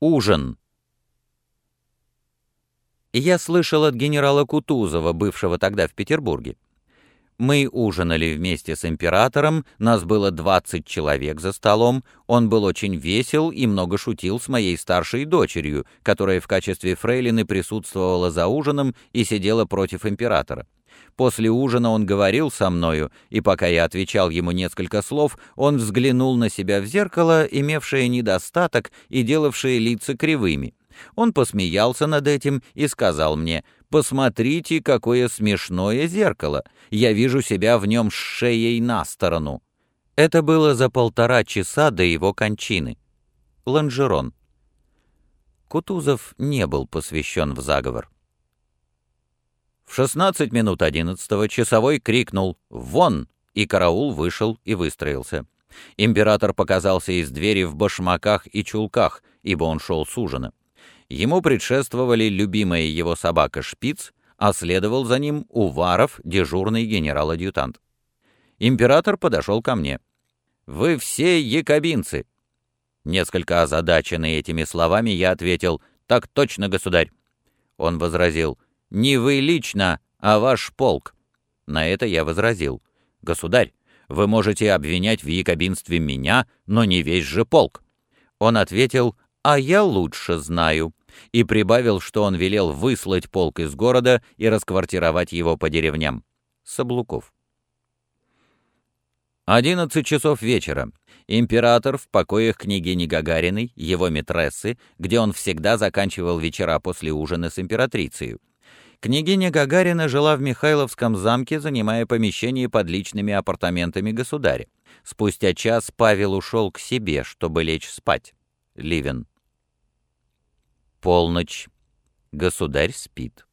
Ужин. Я слышал от генерала Кутузова, бывшего тогда в Петербурге. Мы ужинали вместе с императором, нас было 20 человек за столом, он был очень весел и много шутил с моей старшей дочерью, которая в качестве фрейлины присутствовала за ужином и сидела против императора. После ужина он говорил со мною, и пока я отвечал ему несколько слов, он взглянул на себя в зеркало, имевшее недостаток и делавшее лица кривыми. Он посмеялся над этим и сказал мне — Посмотрите, какое смешное зеркало. Я вижу себя в нем с шеей на сторону. Это было за полтора часа до его кончины. Ланжерон. Кутузов не был посвящен в заговор. В 16 минут 11 часовой крикнул «Вон!» и караул вышел и выстроился. Император показался из двери в башмаках и чулках, ибо он шел с ужина. Ему предшествовали любимая его собака Шпиц, а следовал за ним Уваров, дежурный генерал-адъютант. Император подошел ко мне. «Вы все якобинцы!» Несколько озадаченный этими словами, я ответил «Так точно, государь!» Он возразил «Не вы лично, а ваш полк!» На это я возразил «Государь, вы можете обвинять в якобинстве меня, но не весь же полк!» Он ответил «А я лучше знаю!» и прибавил, что он велел выслать полк из города и расквартировать его по деревням. Саблуков. 11 часов вечера. Император в покоях княгини Гагариной, его митрессы, где он всегда заканчивал вечера после ужина с императрицей. Княгиня Гагарина жила в Михайловском замке, занимая помещение под личными апартаментами государя. Спустя час Павел ушел к себе, чтобы лечь спать. Ливен. Полночь. Государь спит.